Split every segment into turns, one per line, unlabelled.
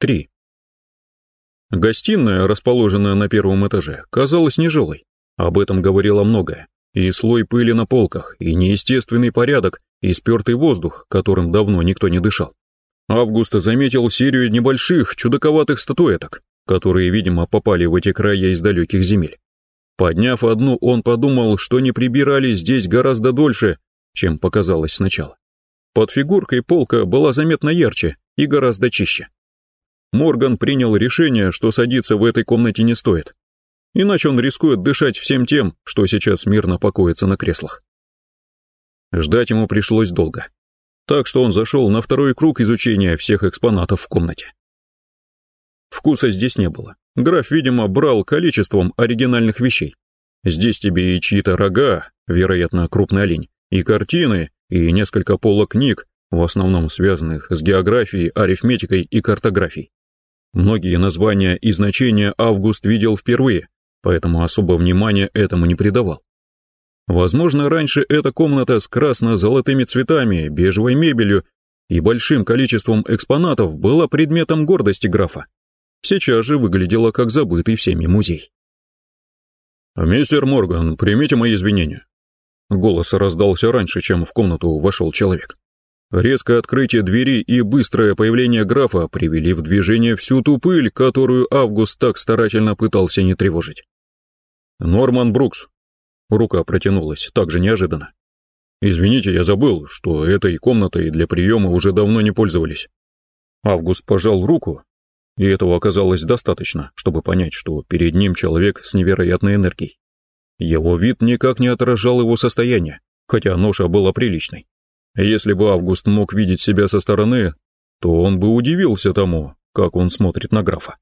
3. Гостиная, расположенная на первом этаже, казалась нежилой. Об этом говорило многое. И слой пыли на полках, и неестественный порядок, и спертый воздух, которым давно никто не дышал. Август заметил серию небольших, чудаковатых статуэток, которые, видимо, попали в эти края из далеких земель. Подняв одну, он подумал, что не прибирали здесь гораздо дольше, чем показалось сначала. Под фигуркой полка была заметно ярче и гораздо чище. Морган принял решение, что садиться в этой комнате не стоит. Иначе он рискует дышать всем тем, что сейчас мирно покоится на креслах. Ждать ему пришлось долго. Так что он зашел на второй круг изучения всех экспонатов в комнате. Вкуса здесь не было. Граф, видимо, брал количеством оригинальных вещей. Здесь тебе и чьи-то рога, вероятно, крупный олень, и картины, и несколько полок книг, в основном связанных с географией, арифметикой и картографией. Многие названия и значения Август видел впервые, поэтому особо внимания этому не придавал. Возможно, раньше эта комната с красно-золотыми цветами, бежевой мебелью и большим количеством экспонатов была предметом гордости графа. Сейчас же выглядела как забытый всеми музей. «Мистер Морган, примите мои извинения». Голос раздался раньше, чем в комнату вошел человек. Резкое открытие двери и быстрое появление графа привели в движение всю ту пыль, которую Август так старательно пытался не тревожить. «Норман Брукс». Рука протянулась так же неожиданно. «Извините, я забыл, что этой комнатой для приема уже давно не пользовались». Август пожал руку, и этого оказалось достаточно, чтобы понять, что перед ним человек с невероятной энергией. Его вид никак не отражал его состояние, хотя ноша была приличной. Если бы Август мог видеть себя со стороны, то он бы удивился тому, как он смотрит на графа.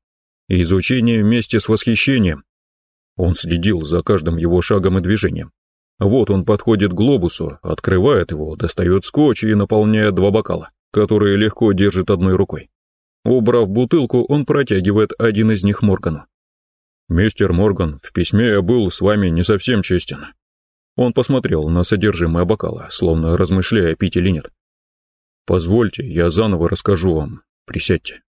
Изучение вместе с восхищением. Он следил за каждым его шагом и движением. Вот он подходит к глобусу, открывает его, достает скотч и наполняет два бокала, которые легко держит одной рукой. Убрав бутылку, он протягивает один из них Моргану. «Мистер Морган, в письме я был с вами не совсем честен. Он посмотрел на содержимое бокала, словно размышляя, пить или нет. «Позвольте, я заново расскажу вам. Присядьте».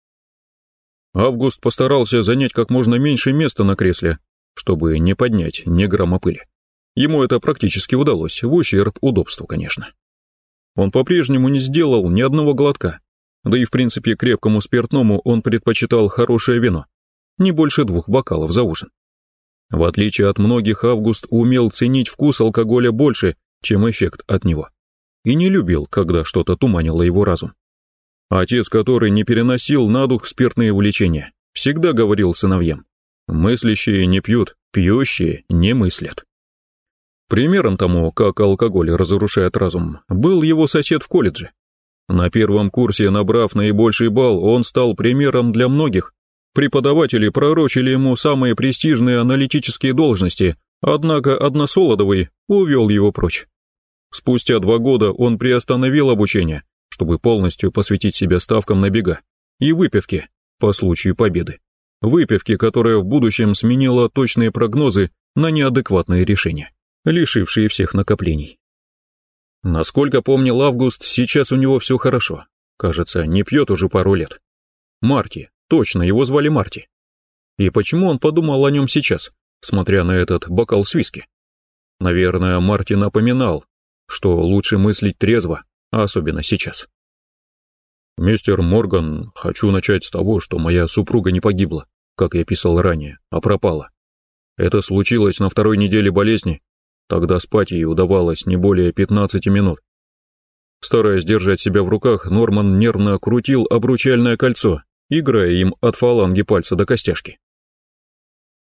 Август постарался занять как можно меньше места на кресле, чтобы не поднять ни грамма пыли. Ему это практически удалось, в ущерб удобству, конечно. Он по-прежнему не сделал ни одного глотка, да и в принципе крепкому спиртному он предпочитал хорошее вино, не больше двух бокалов за ужин. В отличие от многих, Август умел ценить вкус алкоголя больше, чем эффект от него. И не любил, когда что-то туманило его разум. Отец, который не переносил на дух спиртные увлечения, всегда говорил сыновьям, мыслящие не пьют, пьющие не мыслят. Примером тому, как алкоголь разрушает разум, был его сосед в колледже. На первом курсе, набрав наибольший балл, он стал примером для многих, Преподаватели пророчили ему самые престижные аналитические должности, однако Односолодовый увел его прочь. Спустя два года он приостановил обучение, чтобы полностью посвятить себя ставкам на бега и выпивке по случаю победы. Выпивки, которая в будущем сменила точные прогнозы на неадекватные решения, лишившие всех накоплений. Насколько помнил Август, сейчас у него все хорошо. Кажется, не пьет уже пару лет. Марти, Точно, его звали Марти. И почему он подумал о нем сейчас, смотря на этот бокал с виски? Наверное, Марти напоминал, что лучше мыслить трезво, а особенно сейчас. «Мистер Морган, хочу начать с того, что моя супруга не погибла, как я писал ранее, а пропала. Это случилось на второй неделе болезни, тогда спать ей удавалось не более 15 минут. Стараясь держать себя в руках, Норман нервно крутил обручальное кольцо, играя им от фаланги пальца до костяшки.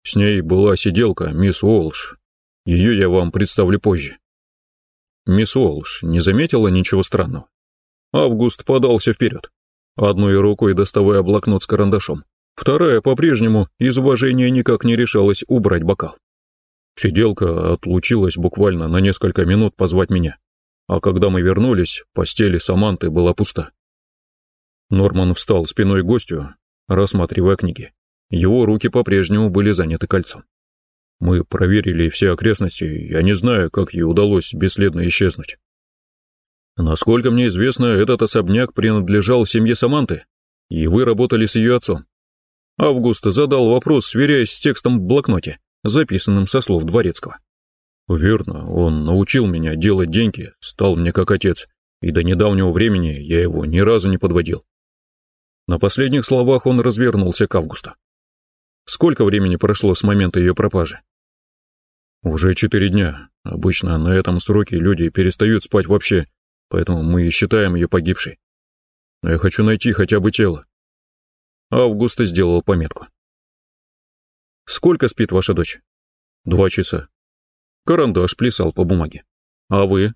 С ней была сиделка, мисс Уолш. Ее я вам представлю позже. Мисс Уолш не заметила ничего странного. Август подался вперед, одной рукой доставая блокнот с карандашом, вторая по-прежнему из уважения никак не решалась убрать бокал. Сиделка отлучилась буквально на несколько минут позвать меня, а когда мы вернулись, постель Саманты была пуста. Норман встал спиной к гостю, рассматривая книги. Его руки по-прежнему были заняты кольцом. Мы проверили все окрестности, я не знаю, как ей удалось бесследно исчезнуть. Насколько мне известно, этот особняк принадлежал семье Саманты. и вы работали с ее отцом. Август задал вопрос, сверяясь с текстом в блокноте, записанным со слов Дворецкого. Верно, он научил меня делать деньги, стал мне как отец, и до недавнего времени я его ни разу не подводил. На последних словах он развернулся к Августу. Сколько времени прошло с момента ее пропажи? Уже четыре дня. Обычно на этом сроке люди перестают спать вообще, поэтому мы и считаем ее погибшей. Но я хочу найти хотя бы тело. Августа сделал пометку. Сколько спит ваша дочь? Два часа. Карандаш плясал по бумаге. А вы?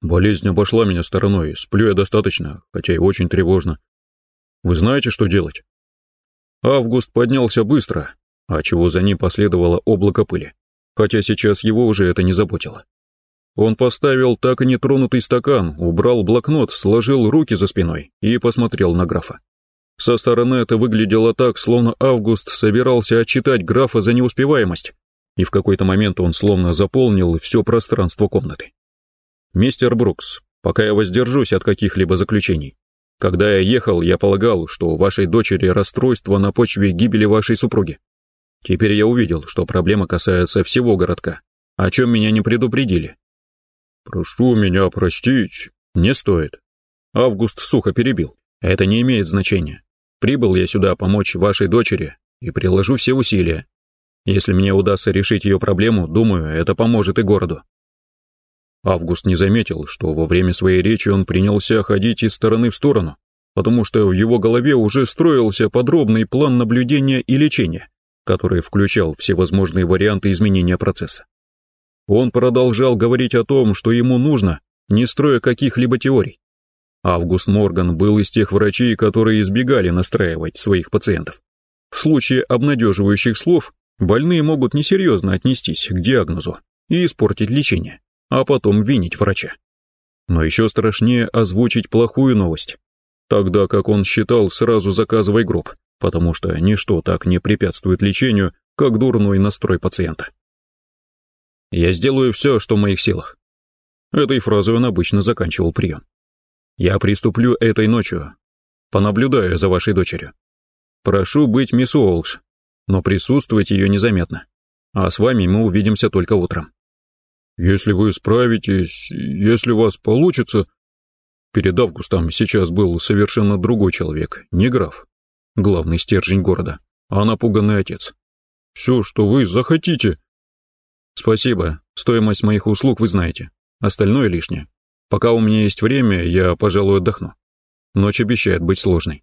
Болезнь обошла меня стороной, сплю я достаточно, хотя и очень тревожно. Вы знаете, что делать? Август поднялся быстро, а чего за ним последовало облако пыли, хотя сейчас его уже это не заботило. Он поставил так и нетронутый стакан, убрал блокнот, сложил руки за спиной и посмотрел на графа. Со стороны это выглядело так, словно Август собирался отчитать графа за неуспеваемость, и в какой-то момент он словно заполнил все пространство комнаты. «Мистер Брукс, пока я воздержусь от каких-либо заключений. Когда я ехал, я полагал, что у вашей дочери расстройство на почве гибели вашей супруги. Теперь я увидел, что проблема касается всего городка, о чем меня не предупредили. Прошу меня простить, не стоит. Август сухо перебил. Это не имеет значения. Прибыл я сюда помочь вашей дочери и приложу все усилия, если мне удастся решить ее проблему, думаю, это поможет и городу. Август не заметил, что во время своей речи он принялся ходить из стороны в сторону, потому что в его голове уже строился подробный план наблюдения и лечения, который включал всевозможные варианты изменения процесса. Он продолжал говорить о том, что ему нужно, не строя каких-либо теорий. Август Морган был из тех врачей, которые избегали настраивать своих пациентов. В случае обнадеживающих слов Больные могут несерьезно отнестись к диагнозу и испортить лечение, а потом винить врача. Но еще страшнее озвучить плохую новость, тогда как он считал сразу заказывай гроб, потому что ничто так не препятствует лечению, как дурной настрой пациента. «Я сделаю все, что в моих силах». Этой фразой он обычно заканчивал прием. «Я приступлю этой ночью, понаблюдаю за вашей дочерью. Прошу быть мисс Уолш, но присутствовать ее незаметно. А с вами мы увидимся только утром. Если вы справитесь, если у вас получится... Перед Августом сейчас был совершенно другой человек, не граф, главный стержень города, а напуганный отец. Все, что вы захотите. Спасибо, стоимость моих услуг вы знаете, остальное лишнее. Пока у меня есть время, я, пожалуй, отдохну. Ночь обещает быть сложной.